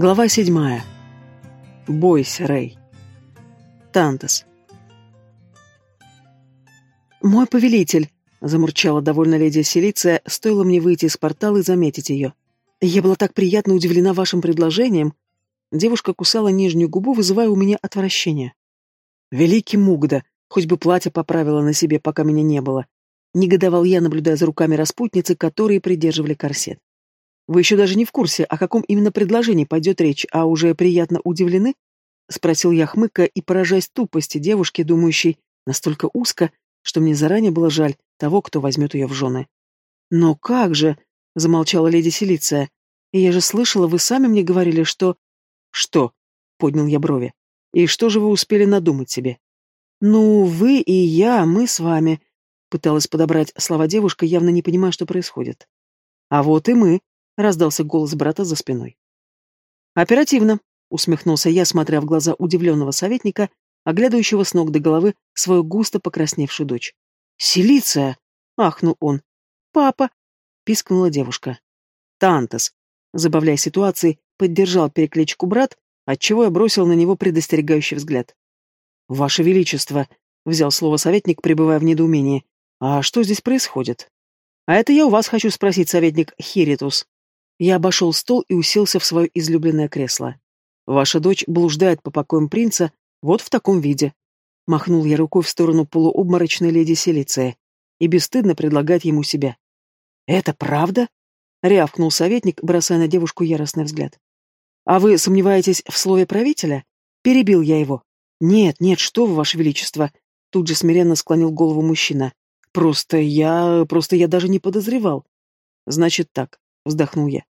Глава седьмая. Бойся, Рэй. Тантас. «Мой повелитель», — замурчала довольно леди Селиция, стоило мне выйти из портала и заметить ее. «Я была так приятно удивлена вашим предложением». Девушка кусала нижнюю губу, вызывая у меня отвращение. «Великий Мугда, хоть бы платье поправила на себе, пока меня не было». Негодовал я, наблюдая за руками распутницы, которые придерживали корсет. Вы еще даже не в курсе, о каком именно предложении пойдет речь, а уже приятно удивлены? Спросил я хмыка и поражаясь тупости девушки, думающей настолько узко, что мне заранее было жаль того, кто возьмет ее в жены. «Но как же?» — замолчала леди Селиция. «Я же слышала, вы сами мне говорили, что...» «Что?» — поднял я брови. «И что же вы успели надумать себе?» «Ну, вы и я, мы с вами...» — пыталась подобрать слова девушка, явно не понимая, что происходит. «А вот и мы», раздался голос брата за спиной. Оперативно, усмехнулся я, смотря в глаза удивленного советника, оглядывающего с ног до головы свою густо покрасневшую дочь. «Селиция!» — ахнул он. «Папа!» — пискнула девушка. «Тантес!» — забавляя ситуацией, поддержал перекличку брат, отчего я бросил на него предостерегающий взгляд. «Ваше Величество!» — взял слово советник, пребывая в недоумении. «А что здесь происходит?» «А это я у вас хочу спросить, советник Хиритус», я обошел стол и уселся в свое излюбленное кресло. Ваша дочь блуждает по покоям принца вот в таком виде. Махнул я рукой в сторону полуобморочной леди Селиция и бесстыдно предлагает ему себя. «Это правда?» — рявкнул советник, бросая на девушку яростный взгляд. «А вы сомневаетесь в слове правителя?» Перебил я его. «Нет, нет, что вы, ваше величество!» Тут же смиренно склонил голову мужчина. «Просто я... просто я даже не подозревал». «Значит так», — вздохнул я.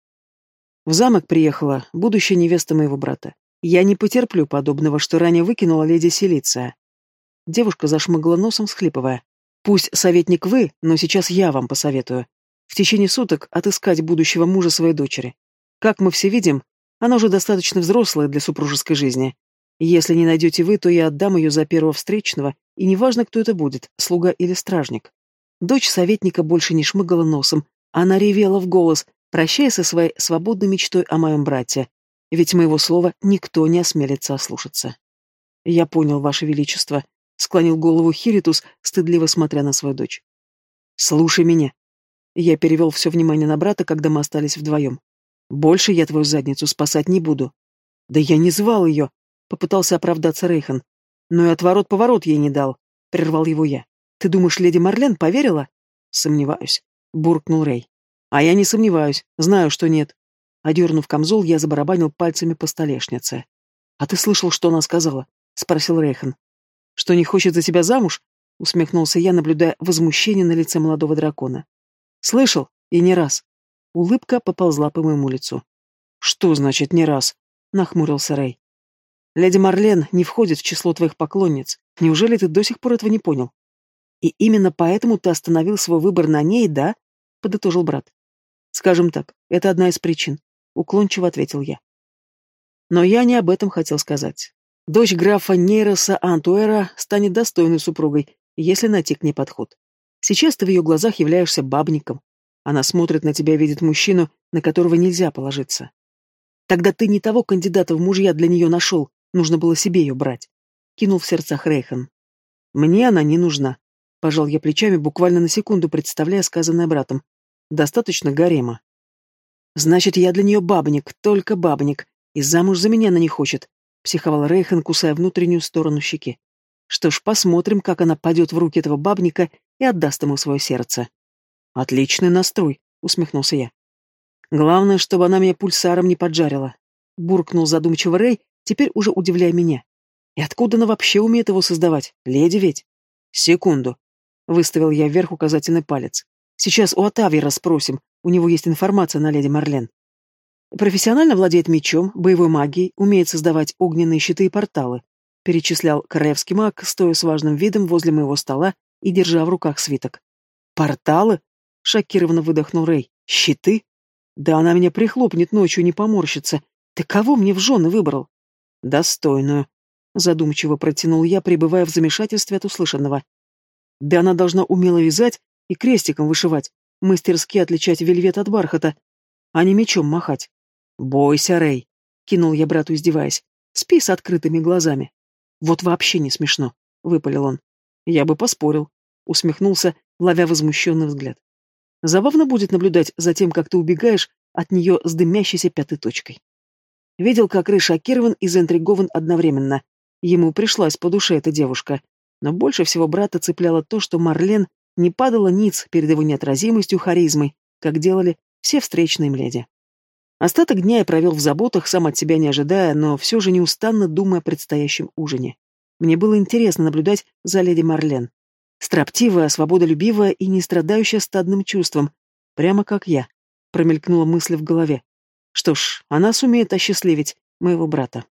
В замок приехала будущая невеста моего брата. Я не потерплю подобного, что ранее выкинула леди Селиция. Девушка зашмыгла носом, схлипывая. Пусть советник вы, но сейчас я вам посоветую. В течение суток отыскать будущего мужа своей дочери. Как мы все видим, она уже достаточно взрослая для супружеской жизни. Если не найдете вы, то я отдам ее за первого встречного, и неважно, кто это будет, слуга или стражник. Дочь советника больше не шмыгала носом, она ревела в голос, прощаясь со своей свободной мечтой о моем брате, ведь моего слова никто не осмелится ослушаться. Я понял, Ваше Величество, склонил голову Хиритус, стыдливо смотря на свою дочь. Слушай меня. Я перевел все внимание на брата, когда мы остались вдвоем. Больше я твою задницу спасать не буду. Да я не звал ее, попытался оправдаться Рейхан. Но и отворот-поворот ей не дал, прервал его я. Ты думаешь, леди Марлен поверила? Сомневаюсь, буркнул Рей. А я не сомневаюсь, знаю, что нет. Одернув камзол, я забарабанил пальцами по столешнице. «А ты слышал, что она сказала?» — спросил Рейхан. «Что не хочет за тебя замуж?» — усмехнулся я, наблюдая возмущение на лице молодого дракона. «Слышал, и не раз». Улыбка поползла по моему лицу. «Что значит «не раз»?» — нахмурился Рей. «Леди Марлен не входит в число твоих поклонниц. Неужели ты до сих пор этого не понял? И именно поэтому ты остановил свой выбор на ней, да?» — подытожил брат. Скажем так, это одна из причин, уклончиво ответил я. Но я не об этом хотел сказать. Дочь графа Нейроса Антуэра станет достойной супругой, если найти к ней подход. Сейчас ты в ее глазах являешься бабником. Она смотрит на тебя и видит мужчину, на которого нельзя положиться. Тогда ты не того кандидата в мужья для нее нашел, нужно было себе ее брать. Кинул в сердцах Рейхан. Мне она не нужна. Пожал я плечами, буквально на секунду представляя сказанное братом, Достаточно гарема. Значит, я для нее бабник, только бабник, и замуж за меня она не хочет, психовал Рейхан, кусая внутреннюю сторону щеки. Что ж, посмотрим, как она падет в руки этого бабника и отдаст ему свое сердце. Отличный настрой, усмехнулся я. Главное, чтобы она меня пульсаром не поджарила. Буркнул задумчиво Рей, теперь уже удивляя меня. И откуда она вообще умеет его создавать? Леди ведь? Секунду. Выставил я вверх указательный палец. Сейчас у Атавьера спросим, у него есть информация на леди Марлен. Профессионально владеет мечом, боевой магией, умеет создавать огненные щиты и порталы. Перечислял королевский маг, стоя с важным видом возле моего стола и держа в руках свиток. «Порталы?» — шокированно выдохнул Рэй. «Щиты? Да она меня прихлопнет ночью, не поморщится. Ты кого мне в жены выбрал?» «Достойную», — задумчиво протянул я, пребывая в замешательстве от услышанного. «Да она должна умело вязать и крестиком вышивать, мастерски отличать вельвет от бархата, а не мечом махать. Бойся, Рэй. кинул я брату, издеваясь. Спи с открытыми глазами. Вот вообще не смешно, выпалил он. Я бы поспорил, усмехнулся, ловя возмущенный взгляд. Забавно будет наблюдать за тем, как ты убегаешь от нее с дымящейся пятой точкой. Видел, как Рэй шокирован и заинтригован одновременно. Ему пришлась по душе эта девушка. Но больше всего брата цепляло то, что Марлен не падала ниц перед его неотразимостью харизмой, как делали все встречные леди. Остаток дня я провел в заботах, сам от себя не ожидая, но все же неустанно думая о предстоящем ужине. Мне было интересно наблюдать за леди Марлен. Строптивая, свободолюбивая и не страдающая стадным чувством, прямо как я, промелькнула мысль в голове. Что ж, она сумеет осчастливить моего брата.